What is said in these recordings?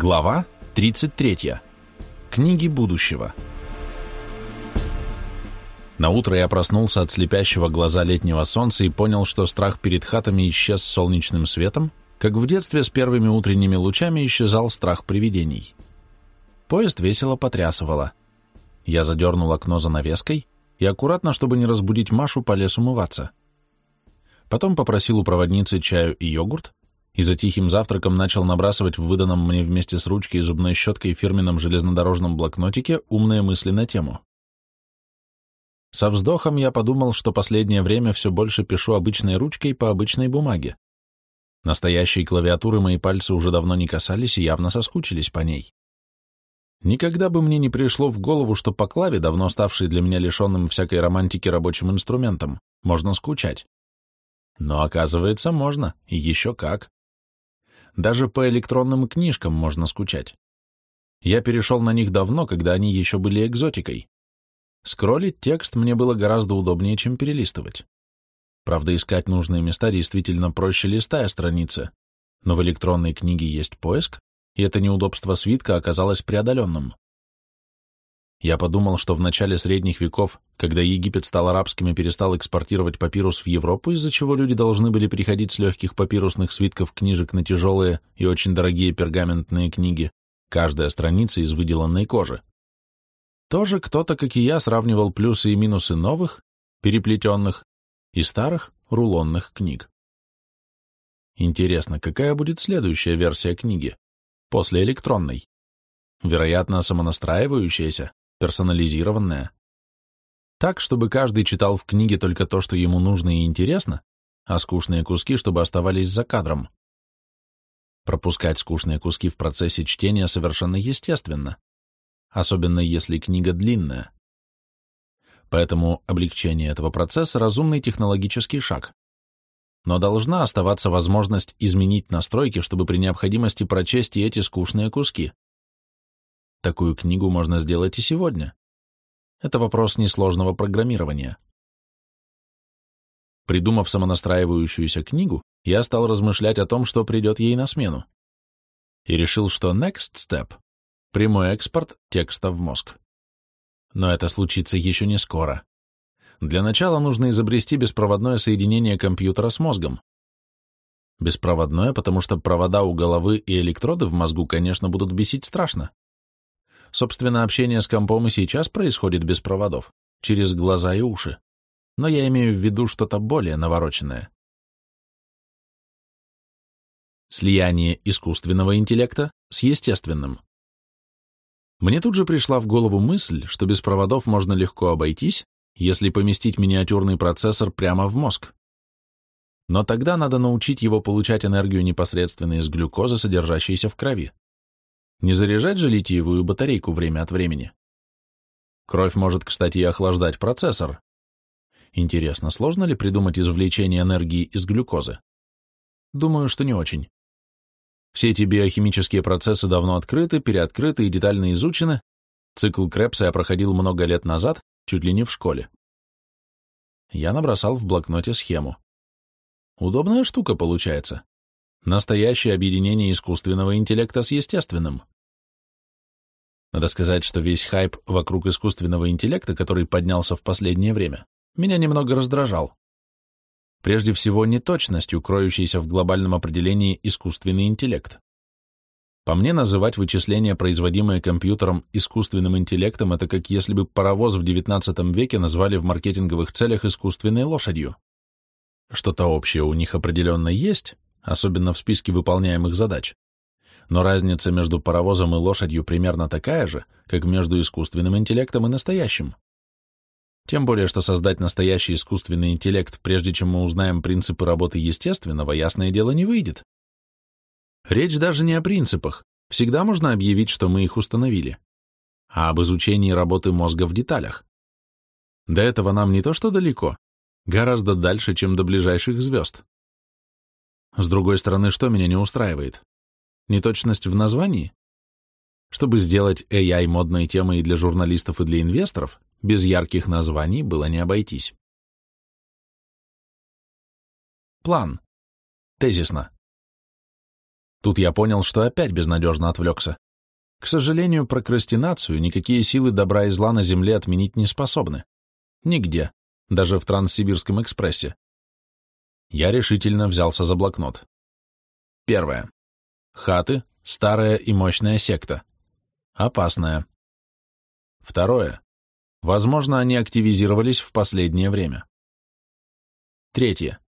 Глава 33. Книги будущего. На утро я проснулся от слепящего глаза летнего солнца и понял, что страх перед хатами исчез с солнечным светом, как в детстве с первыми утренними лучами исчезал страх привидений. Поезд весело потрясывало. Я задернул окно занавеской и аккуратно, чтобы не разбудить Машу, полез умываться. Потом попросил у проводницы чаю и йогурт, и за тихим завтраком начал набрасывать в выданном мне вместе с ручкой и зубной щеткой фирменном железнодорожном блокнотике умные мысли на тему. Со вздохом я подумал, что последнее время все больше пишу обычной ручкой по обычной бумаге. Настоящей клавиатуры мои пальцы уже давно не касались и явно соскучились по ней. Никогда бы мне не пришло в голову, что по клаве, давно ставшей для меня лишенным всякой романтики рабочим инструментом, можно скучать. Но оказывается, можно, и еще как. Даже по электронным книжкам можно скучать. Я перешел на них давно, когда они еще были экзотикой. Скроллить текст мне было гораздо удобнее, чем перелистывать. Правда, искать нужные места действительно проще листая страницы, но в электронной книге есть поиск, и это неудобство свитка оказалось преодоленным. Я подумал, что в начале средних веков, когда Египет стал арабским и перестал экспортировать папирус в Европу, из-за чего люди должны были переходить с легких папирусных свитков книжек на тяжелые и очень дорогие пергаментные книги, каждая страница из выделанной кожи. Тоже кто-то, как и я, сравнивал плюсы и минусы новых, переплетенных, и старых рулонных книг. Интересно, какая будет следующая версия книги, после электронной? Вероятно, самонастраивающаяся, персонализированная. Так, чтобы каждый читал в книге только то, что ему нужно и интересно, а скучные куски, чтобы оставались за кадром. Пропускать скучные куски в процессе чтения совершенно естественно, особенно если книга длинная. Поэтому облегчение этого процесса – разумный технологический шаг. Но должна оставаться возможность изменить настройки, чтобы при необходимости прочесть и эти скучные куски. Такую книгу можно сделать и сегодня. Это вопрос несложного программирования. Придумав самонастраивающуюся книгу, я стал размышлять о том, что придет ей на смену. И решил, что next step — прямой экспорт текста в мозг. Но это случится еще не скоро. Для начала нужно изобрести беспроводное соединение компьютера с мозгом. Беспроводное, потому что провода у головы и электроды в мозгу, конечно, будут бесить страшно. Собственно, общение с компом и сейчас происходит без проводов, через глаза и уши. Но я имею в виду что-то более навороченное. Слияние искусственного интеллекта с естественным. Мне тут же пришла в голову мысль, что без проводов можно легко обойтись, если поместить миниатюрный процессор прямо в мозг. Но тогда надо научить его получать энергию непосредственно из глюкозы, содержащейся в крови. Не заряжать же литиевую батарейку время от времени. Кровь может, кстати, и охлаждать процессор. Интересно, сложно ли придумать извлечение энергии из глюкозы? Думаю, что не очень. Все эти биохимические процессы давно открыты, переоткрыты и детально изучены. Цикл Крепса я проходил много лет назад, чуть ли не в школе. Я набросал в блокноте схему. Удобная штука получается. Настоящее объединение искусственного интеллекта с естественным. Надо сказать, что весь хайп вокруг искусственного интеллекта, который поднялся в последнее время, меня немного раздражал. Прежде всего, неточностью, кроющейся в глобальном определении искусственный интеллект. По мне, называть вычисления, производимые компьютером, искусственным интеллектом, это как если бы паровоз в XIX веке назвали в маркетинговых целях искусственной лошадью. Что-то общее у них определенно есть, особенно в списке выполняемых задач. Но разница между паровозом и лошадью примерно такая же, как между искусственным интеллектом и настоящим. Тем более, что создать настоящий искусственный интеллект, прежде чем мы узнаем принципы работы естественного, ясное дело, не выйдет. Речь даже не о принципах. Всегда можно объявить, что мы их установили. А об изучении работы мозга в деталях. До этого нам не то что далеко, гораздо дальше, чем до ближайших звезд. С другой стороны, что меня не устраивает? Неточность в названии? Чтобы сделать AI модной темой и для журналистов, и для инвесторов, без ярких названий было не обойтись. План. Тезисно. Тут я понял, что опять безнадежно отвлекся. К сожалению, прокрастинацию никакие силы добра и зла на Земле отменить не способны. Нигде, даже в Транссибирском экспрессе. Я решительно взялся за блокнот. Первое. Хаты – старая и мощная секта. Опасная. Второе. Возможно, они активизировались в последнее время. Третье.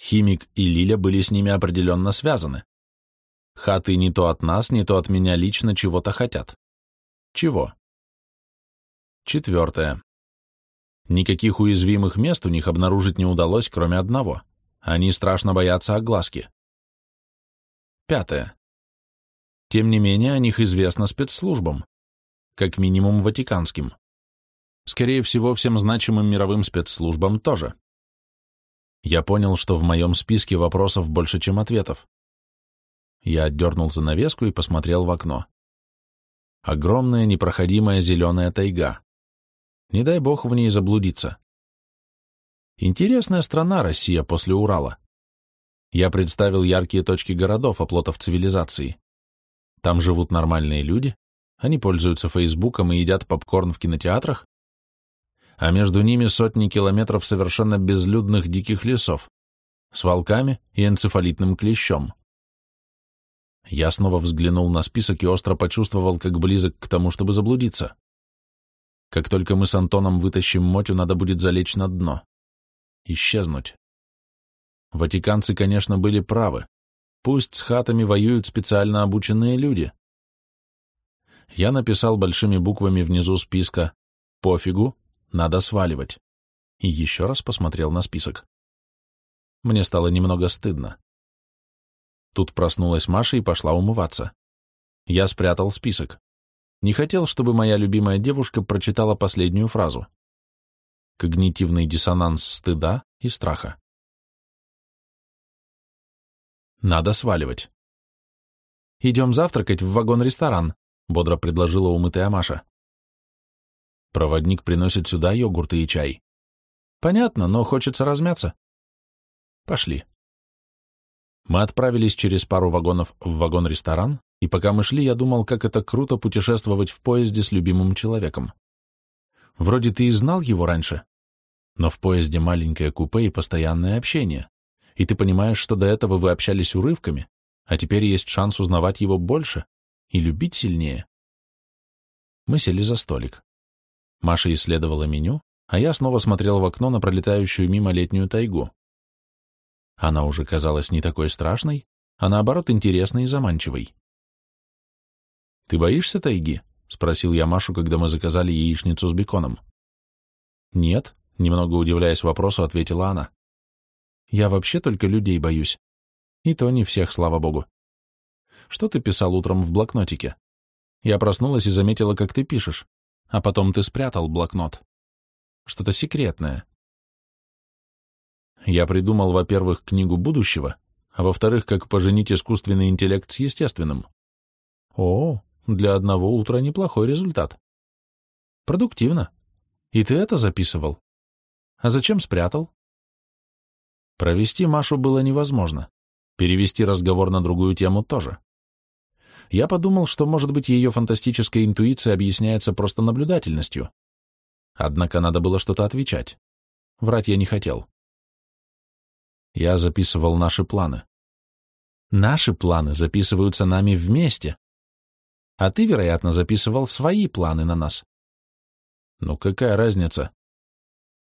Химик и Лиля были с ними определенно связаны. Хаты не то от нас, не то от меня лично чего-то хотят. Чего? Четвертое. Никаких уязвимых мест у них обнаружить не удалось, кроме одного. Они страшно боятся огласки. Пятое. Тем не менее, о них известно спецслужбам, как минимум ватиканским. Скорее всего, всем значимым мировым спецслужбам тоже. Я понял, что в моем списке вопросов больше, чем ответов. Я отдернул занавеску и посмотрел в окно. Огромная непроходимая зеленая тайга. Не дай бог в ней заблудиться. Интересная страна Россия после Урала. Я представил яркие точки городов, оплотов цивилизации. Там живут нормальные люди, они пользуются Фейсбуком и едят попкорн в кинотеатрах, а между ними сотни километров совершенно безлюдных диких лесов с волками и энцефалитным клещом. Я снова взглянул на список и остро почувствовал, как близок к тому, чтобы заблудиться. Как только мы с Антоном вытащим Мотю, надо будет залечь на дно. Исчезнуть. Ватиканцы, конечно, были правы. Пусть с хатами воюют специально обученные люди. Я написал большими буквами внизу списка «Пофигу, надо сваливать» и еще раз посмотрел на список. Мне стало немного стыдно. Тут проснулась Маша и пошла умываться. Я спрятал список. Не хотел, чтобы моя любимая девушка прочитала последнюю фразу. Когнитивный диссонанс стыда и страха. Надо сваливать. «Идем завтракать в вагон-ресторан», — бодро предложила умытая Маша. Проводник приносит сюда йогурты и чай. Понятно, но хочется размяться. Пошли. Мы отправились через пару вагонов в вагон-ресторан, и пока мы шли, я думал, как это круто путешествовать в поезде с любимым человеком. Вроде ты и знал его раньше, но в поезде маленькое купе и постоянное общение, и ты понимаешь, что до этого вы общались урывками, а теперь есть шанс узнавать его больше и любить сильнее. Мы сели за столик. Маша исследовала меню, а я снова смотрел в окно на пролетающую мимо летнюю тайгу. Она уже казалась не такой страшной, а наоборот интересной и заманчивой. «Ты боишься тайги?» — спросил я Машу, когда мы заказали яичницу с беконом. «Нет», — немного удивляясь вопросу, ответила она. «Я вообще только людей боюсь. И то не всех, слава богу. Что ты писал утром в блокнотике? Я проснулась и заметила, как ты пишешь, а потом ты спрятал блокнот. Что-то секретное. Я придумал, во-первых, книгу будущего, а во-вторых, как поженить искусственный интеллект с естественным. О, для одного утра неплохой результат. Продуктивно. И ты это записывал? А зачем спрятал? Провести Машу было невозможно. Перевести разговор на другую тему тоже. Я подумал, что, может быть, ее фантастическая интуиция объясняется просто наблюдательностью. Однако надо было что-то отвечать. Врать я не хотел. Я записывал наши планы. Наши планы записываются нами вместе. А ты, вероятно, записывал свои планы на нас. Ну какая разница?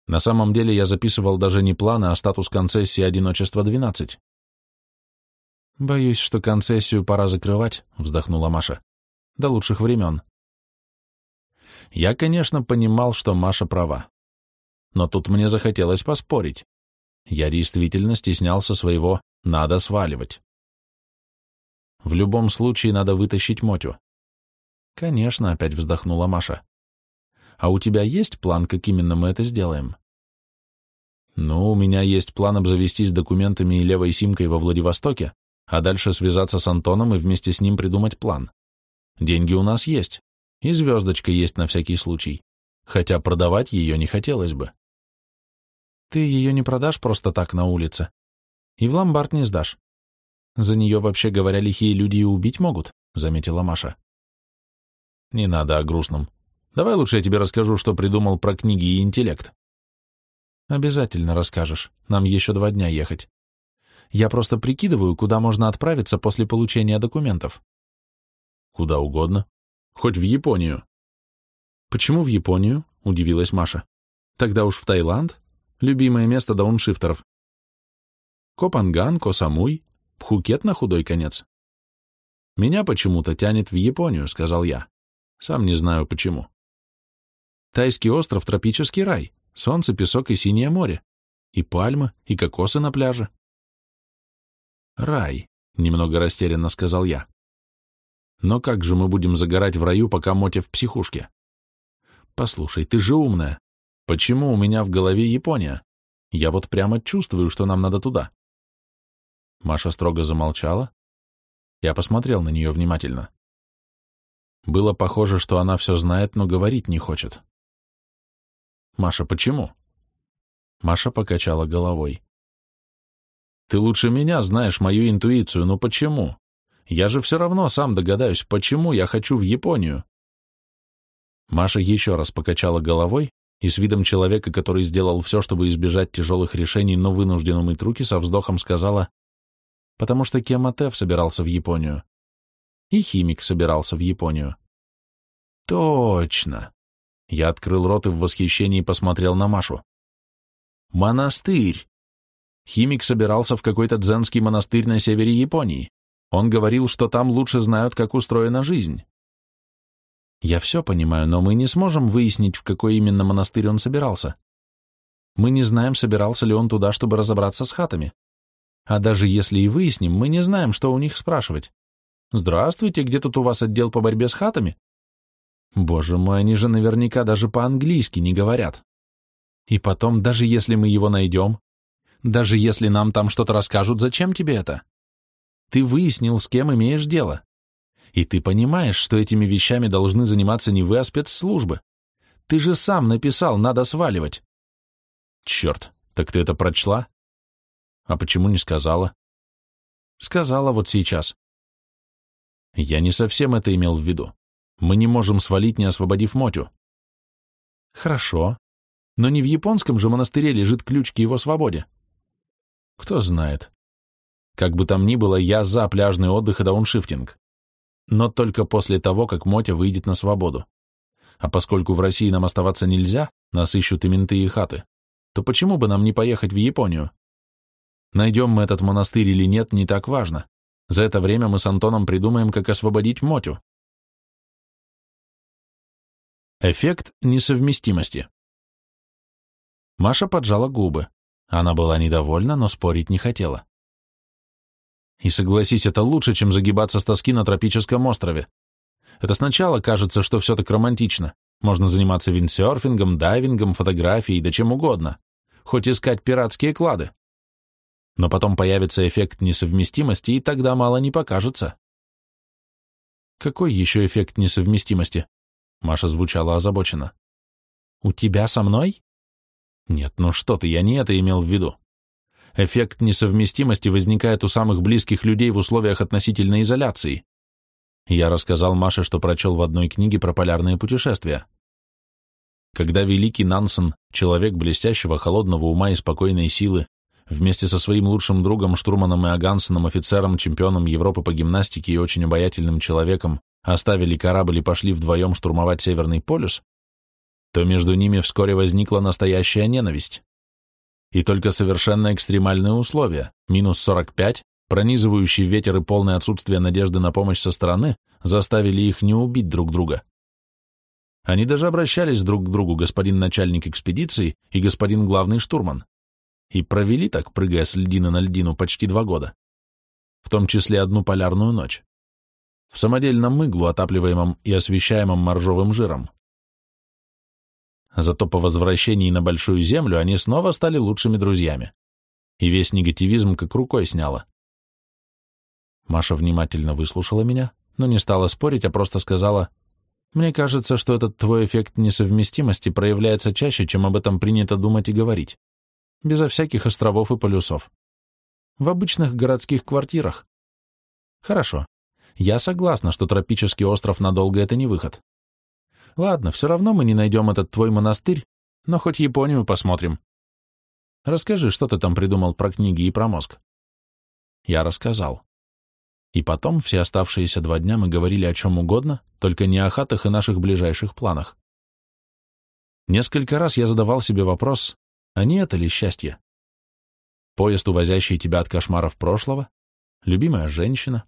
На самом деле я записывал даже не планы, а статус концессии одиночества 12. Боюсь, что концессию пора закрывать, вздохнула Маша. До лучших времен. Я, конечно, понимал, что Маша права. Но тут мне захотелось поспорить. Я действительно стеснялся своего «надо сваливать». В любом случае надо вытащить Мотю. Конечно, опять вздохнула Маша. А у тебя есть план, как именно мы это сделаем? Ну, у меня есть план обзавестись документами и левой симкой во Владивостоке, а дальше связаться с Антоном и вместе с ним придумать план. Деньги у нас есть, и звездочка есть на всякий случай, хотя продавать ее не хотелось бы. Ты ее не продашь просто так на улице. И в ломбард не сдашь. За нее, вообще говоря, лихие люди и убить могут, заметила Маша. Не надо о грустном. Давай лучше я тебе расскажу, что придумал про книги и интеллект. Обязательно расскажешь. Нам еще два дня ехать. Я просто прикидываю, куда можно отправиться после получения документов. Куда угодно. Хоть в Японию. Почему в Японию? Удивилась Маша. Тогда уж в Таиланд. Любимое место дауншифтеров. Копанган, Косамуй, Пхукет на худой конец. Меня почему-то тянет в Японию, сказал я. Сам не знаю почему. Тайский остров — тропический рай. Солнце, песок и синее море. И пальмы, и кокосы на пляже. Рай, немного растерянно сказал я. Но как же мы будем загорать в раю, пока Мотя в психушке? Послушай, ты же умная. Почему у меня в голове Япония? Я вот прямо чувствую, что нам надо туда. Маша строго замолчала. Я посмотрел на нее внимательно. Было похоже, что она все знает, но говорить не хочет. Маша, почему? Маша покачала головой. Ты лучше меня знаешь мою интуицию, но почему? Я же все равно сам догадаюсь, почему я хочу в Японию. Маша еще раз покачала головой и с видом человека, который сделал все, чтобы избежать тяжелых решений, но вынужден умыть руки, со вздохом сказала, потому что Кематев собирался в Японию. И химик собирался в Японию. Точно. Я открыл рот и в восхищении посмотрел на Машу. Монастырь! Химик собирался в какой-то дзенский монастырь на севере Японии. Он говорил, что там лучше знают, как устроена жизнь. Я все понимаю, но мы не сможем выяснить, в какой именно монастырь он собирался. Мы не знаем, собирался ли он туда, чтобы разобраться с хатами. А даже если и выясним, мы не знаем, что у них спрашивать. Здравствуйте, где тут у вас отдел по борьбе с хатами? Боже мой, они же наверняка даже по-английски не говорят. И потом, даже если мы его найдем, даже если нам там что-то расскажут, зачем тебе это? Ты выяснил, с кем имеешь дело. И ты понимаешь, что этими вещами должны заниматься не вы, а спецслужбы. Ты же сам написал, надо сваливать. Черт, так ты это прочла? А почему не сказала? Сказала вот сейчас. Я не совсем это имел в виду. Мы не можем свалить, не освободив Мотю. Хорошо. Но не в японском же монастыре лежит ключ к его свободе. Кто знает. Как бы там ни было, я за пляжный отдых и дауншифтинг. Но только после того, как Мотя выйдет на свободу. А поскольку в России нам оставаться нельзя, нас ищут и менты, и хаты, то почему бы нам не поехать в Японию? Найдем мы этот монастырь или нет, не так важно. За это время мы с Антоном придумаем, как освободить Мотю. Эффект несовместимости. Маша поджала губы. Она была недовольна, но спорить не хотела. И согласись, это лучше, чем загибаться с тоски на тропическом острове. Это сначала кажется, что все так романтично. Можно заниматься виндсерфингом, дайвингом, фотографией, да чем угодно. Хоть искать пиратские клады. Но потом появится эффект несовместимости, и тогда мало не покажется. Какой еще эффект несовместимости? Маша звучала озабоченно. «У тебя со мной?» «Нет, ну что ты, я не это имел в виду. Эффект несовместимости возникает у самых близких людей в условиях относительной изоляции. Я рассказал Маше, что прочел в одной книге про полярные путешествия. Когда великий Нансен, человек блестящего, холодного ума и спокойной силы, вместе со своим лучшим другом, штурманом Иогансеном, офицером, чемпионом Европы по гимнастике и очень обаятельным человеком, оставили корабль и пошли вдвоем штурмовать Северный полюс, то между ними вскоре возникла настоящая ненависть. И только совершенно экстремальные условия, минус 45, пронизывающий ветер и полное отсутствие надежды на помощь со стороны, заставили их не убить друг друга. Они даже обращались друг к другу, господин начальник экспедиции и господин главный штурман, и провели так, прыгая с льдины на льдину, почти два года, в том числе одну полярную ночь в самодельном иглу, отапливаемом и освещаемом моржовым жиром. Зато по возвращении на Большую Землю они снова стали лучшими друзьями, и весь негативизм как рукой сняло. Маша внимательно выслушала меня, но не стала спорить, а просто сказала, «Мне кажется, что этот твой эффект несовместимости проявляется чаще, чем об этом принято думать и говорить, безо всяких островов и полюсов. В обычных городских квартирах, Хорошо. Я согласна, что тропический остров надолго это не выход. Ладно, все равно мы не найдем этот твой монастырь, но хоть Японию посмотрим. Расскажи, что ты там придумал про книги и про мозг. Я рассказал. И потом все оставшиеся два дня мы говорили о чем угодно, только не о хатах и наших ближайших планах. Несколько раз я задавал себе вопрос, а не это ли счастье? Поезд, увозящий тебя от кошмаров прошлого, любимая женщина.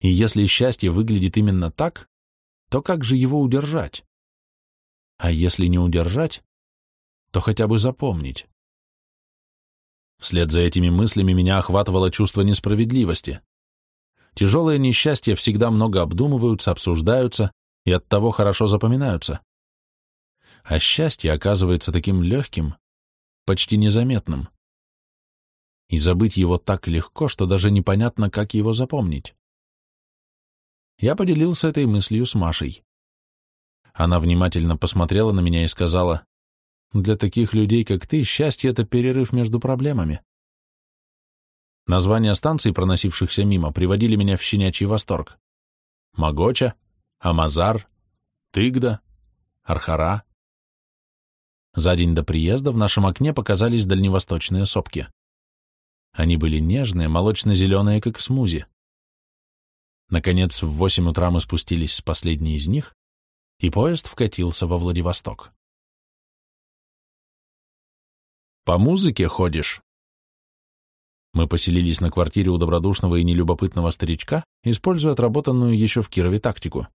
И если счастье выглядит именно так, то как же его удержать? А если не удержать, то хотя бы запомнить. Вслед за этими мыслями меня охватывало чувство несправедливости. Тяжелые несчастья всегда много обдумываются, обсуждаются и оттого хорошо запоминаются. А счастье оказывается таким легким, почти незаметным. И забыть его так легко, что даже непонятно, как его запомнить. Я поделился этой мыслью с Машей. Она внимательно посмотрела на меня и сказала, «Для таких людей, как ты, счастье — это перерыв между проблемами». Названия станций, проносившихся мимо, приводили меня в щенячий восторг. Магоча, Амазар, Тыгда, Архара. За день до приезда в нашем окне показались дальневосточные сопки. Они были нежные, молочно-зеленые, как смузи. Наконец, в восемь утра мы спустились с последней из них, и поезд вкатился во Владивосток. «По музыке ходишь?» Мы поселились на квартире у добродушного и нелюбопытного старичка, используя отработанную еще в Кирове тактику.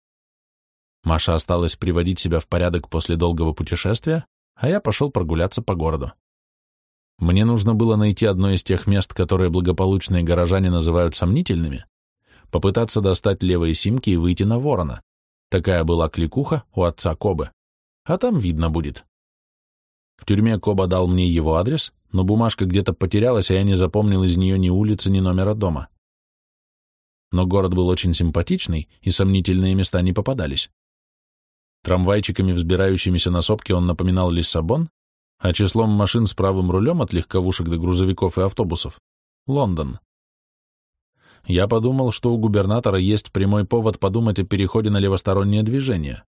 Маша осталась приводить себя в порядок после долгого путешествия, а я пошел прогуляться по городу. Мне нужно было найти одно из тех мест, которые благополучные горожане называют сомнительными, попытаться достать левые симки и выйти на ворона. Такая была кликуха у отца Кобы. А там видно будет. В тюрьме Коба дал мне его адрес, но бумажка где-то потерялась, а я не запомнил из нее ни улицы, ни номера дома. Но город был очень симпатичный, и сомнительные места не попадались. Трамвайчиками, взбирающимися на сопки, он напоминал Лиссабон, а числом машин с правым рулем от легковушек до грузовиков и автобусов — Лондон. Я подумал, что у губернатора есть прямой повод подумать о переходе на левостороннее движение.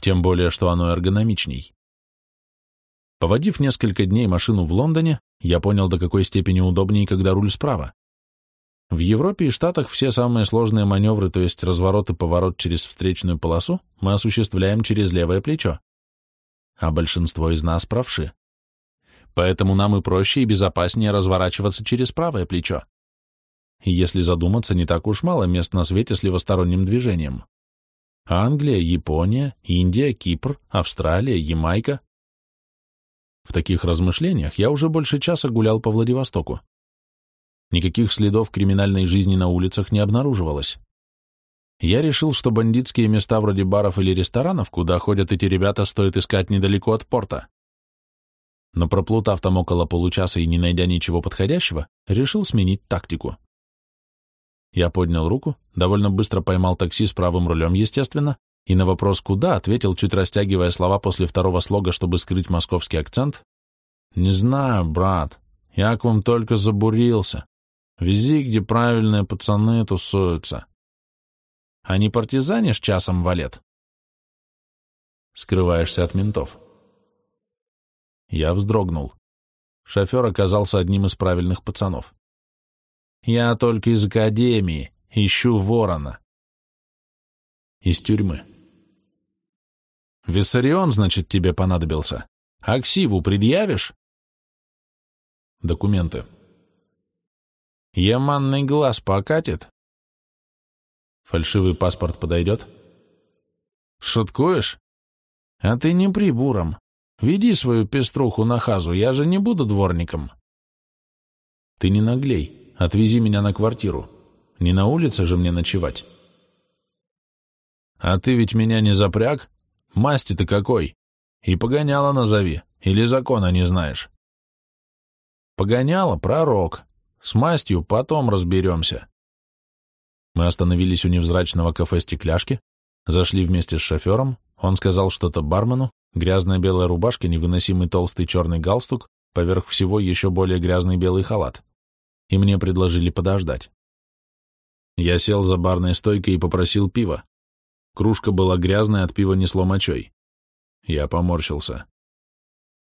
Тем более, что оно эргономичней. Поводив несколько дней машину в Лондоне, я понял, до какой степени удобнее, когда руль справа. В Европе и Штатах все самые сложные маневры, то есть разворот и поворот через встречную полосу, мы осуществляем через левое плечо. А большинство из нас правши. Поэтому нам и проще и безопаснее разворачиваться через правое плечо. И если задуматься, не так уж мало мест на свете с левосторонним движением. Англия, Япония, Индия, Кипр, Австралия, Ямайка, в таких размышлениях я уже больше часа гулял по Владивостоку. Никаких следов криминальной жизни на улицах не обнаруживалось. Я решил, что бандитские места вроде баров или ресторанов, куда ходят эти ребята, стоит искать недалеко от порта. Но проплутав там около получаса и не найдя ничего подходящего, решил сменить тактику. Я поднял руку, довольно быстро поймал такси с правым рулем, естественно, и на вопрос «куда?» ответил, чуть растягивая слова после второго слога, чтобы скрыть московский акцент. «Не знаю, брат, я к вам только забурился. Вези, где правильные пацаны тусуются. А не партизанишь часом валет?» Скрываешься от ментов. Я вздрогнул. Шофер оказался одним из правильных пацанов. «Я только из академии, ищу ворона». Из тюрьмы. Виссарион, значит, тебе понадобился. Аксиву предъявишь? Документы. Яманный глаз покатит? Фальшивый паспорт подойдет? Шуткуешь? А ты не прибуром. Веди свою пеструху на хазу, я же не буду дворником. Ты не наглей, отвези меня на квартиру. Не на улице же мне ночевать. А ты ведь меня не запряг? Масти ты какой? И погоняла назови, или закона не знаешь? Погоняла пророк. С мастью потом разберемся. Мы остановились у невзрачного кафе «Стекляшки», зашли вместе с шофером, он сказал что-то бармену, грязная белая рубашка, невыносимый толстый черный галстук, поверх всего еще более грязный белый халат. И мне предложили подождать. Я сел за барной стойкой и попросил пива. Кружка была грязная, от пива несло мочой. Я поморщился.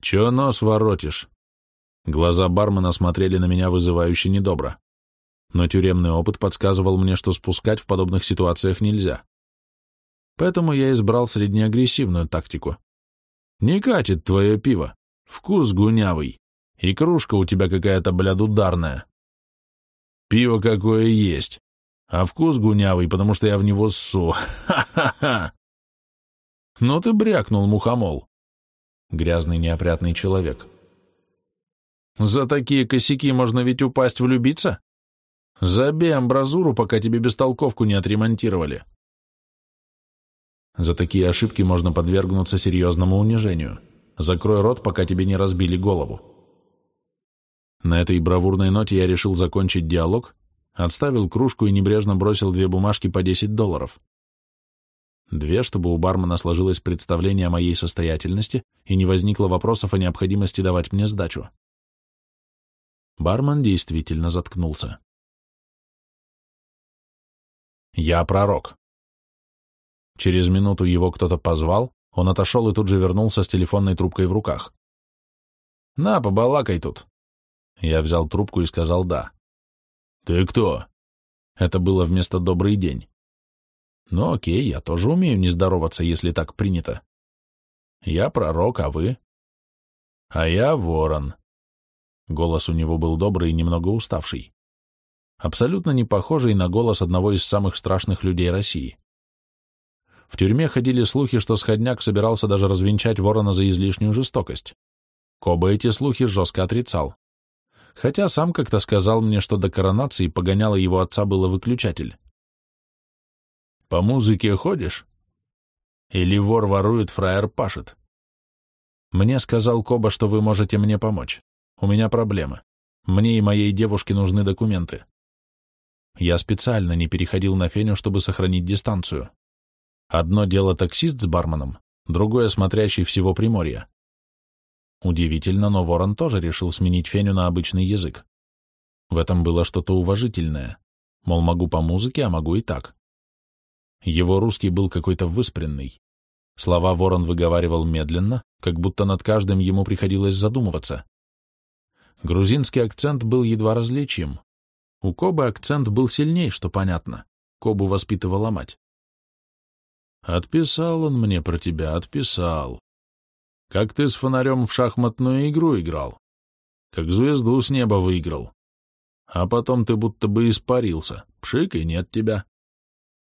«Чё нос воротишь?» Глаза бармена смотрели на меня вызывающе недобро. Но тюремный опыт подсказывал мне, что спускать в подобных ситуациях нельзя. Поэтому я избрал среднеагрессивную тактику. «Не катит твое пиво. Вкус гунявый. И кружка у тебя какая-то, блядь, ударная. Пиво какое есть. А вкус гунявый, потому что я в него ссу. Ха-ха-ха!» «Ну ты брякнул, мухомол!» Грязный неопрятный человек. За такие косяки можно ведь упасть влюбиться? Забей амбразуру, пока тебе бестолковку не отремонтировали. За такие ошибки можно подвергнуться серьезному унижению. Закрой рот, пока тебе не разбили голову. На этой бравурной ноте я решил закончить диалог, отставил кружку и небрежно бросил две бумажки по 10 долларов. Две, чтобы у бармена сложилось представление о моей состоятельности и не возникло вопросов о необходимости давать мне сдачу. Бармен действительно заткнулся. «Я пророк». Через минуту его кто-то позвал, он отошел и тут же вернулся с телефонной трубкой в руках. «На, побалакай тут». Я взял трубку и сказал «да». «Ты кто?» Это было вместо «добрый день». «Ну окей, я тоже умею не здороваться, если так принято». «Я пророк, а вы?» «А я ворон», Голос у него был добрый и немного уставший. Абсолютно не похожий на голос одного из самых страшных людей России. В тюрьме ходили слухи, что Сходняк собирался даже развенчать ворона за излишнюю жестокость. Коба эти слухи жестко отрицал. Хотя сам как-то сказал мне, что до коронации погоняло его отца было выключатель. «По музыке ходишь? Или вор ворует, фраер пашет?» Мне сказал Коба, что вы можете мне помочь. У меня проблемы. Мне и моей девушке нужны документы. Я специально не переходил на Феню, чтобы сохранить дистанцию. Одно дело таксист с барменом, другое смотрящий всего Приморья. Удивительно, но Ворон тоже решил сменить Феню на обычный язык. В этом было что-то уважительное. Мол, могу по музыке, а могу и так. Его русский был какой-то выспренный. Слова Ворон выговаривал медленно, как будто над каждым ему приходилось задумываться. Грузинский акцент был едва различим. У Кобы акцент был сильней, что понятно. Кобу воспитывала мать. «Отписал он мне про тебя, отписал. Как ты с фонарем в шахматную игру играл. Как звезду с неба выиграл. А потом ты будто бы испарился. Пшик, и нет тебя.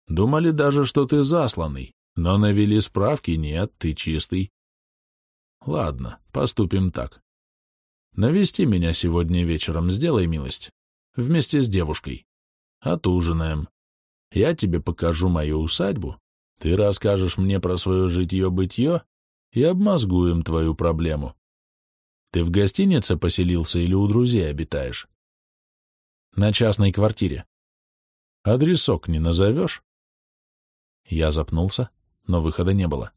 Думали даже, что ты засланный, но навели справки, нет, ты чистый. Ладно, поступим так. Навести меня сегодня вечером, сделай милость. Вместе с девушкой. Отужинаем. Я тебе покажу мою усадьбу, ты расскажешь мне про свое житье-бытье и обмозгуем твою проблему. Ты в гостинице поселился или у друзей обитаешь? На частной квартире. Адресок не назовешь? Я запнулся, но выхода не было.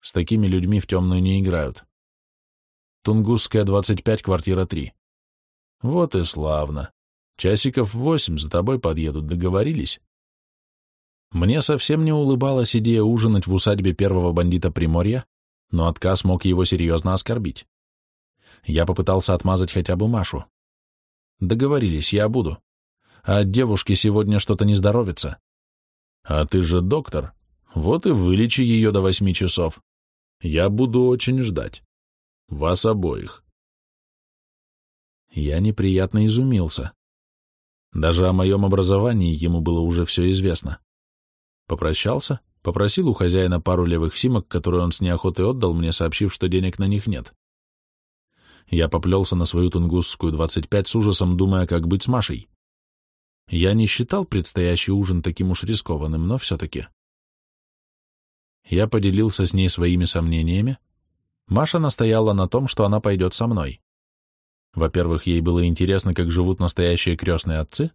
С такими людьми в темную не играют. Тунгусская, 25, квартира 3. Вот и славно. Часиков восемь за тобой подъедут, договорились? Мне совсем не улыбалась идея ужинать в усадьбе первого бандита Приморья, но отказ мог его серьезно оскорбить. Я попытался отмазать хотя бы Машу. Договорились, я буду. А от девушки сегодня что-то не здоровится. А ты же доктор. Вот и вылечи ее до восьми часов. Я буду очень ждать. Вас обоих. Я неприятно изумился. Даже о моем образовании ему было уже все известно. Попрощался, попросил у хозяина пару левых симок, которые он с неохотой отдал мне, сообщив, что денег на них нет. Я поплелся на свою тунгусскую 25 с ужасом, думая, как быть с Машей. Я не считал предстоящий ужин таким уж рискованным, но все-таки. Я поделился с ней своими сомнениями, Маша настояла на том, что она пойдет со мной. Во-первых, ей было интересно, как живут настоящие крестные отцы.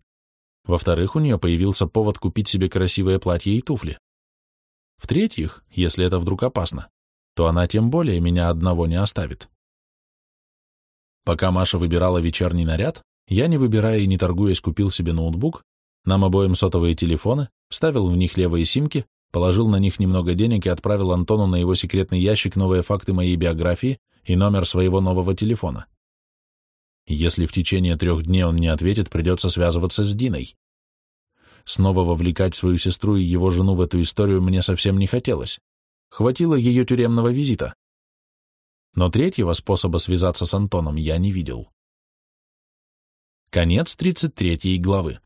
Во-вторых, у нее появился повод купить себе красивое платье и туфли. В-третьих, если это вдруг опасно, то она тем более меня одного не оставит. Пока Маша выбирала вечерний наряд, я, не выбирая и не торгуясь, купил себе ноутбук, Нам обоим сотовые телефоны, вставил в них левые симки, положил на них немного денег и отправил Антону на его секретный ящик новые факты моей биографии и номер своего нового телефона. Если в течение трех дней он не ответит, придется связываться с Диной. Снова вовлекать свою сестру и его жену в эту историю мне совсем не хотелось. Хватило ее тюремного визита. Но третьего способа связаться с Антоном я не видел. Конец 33 главы.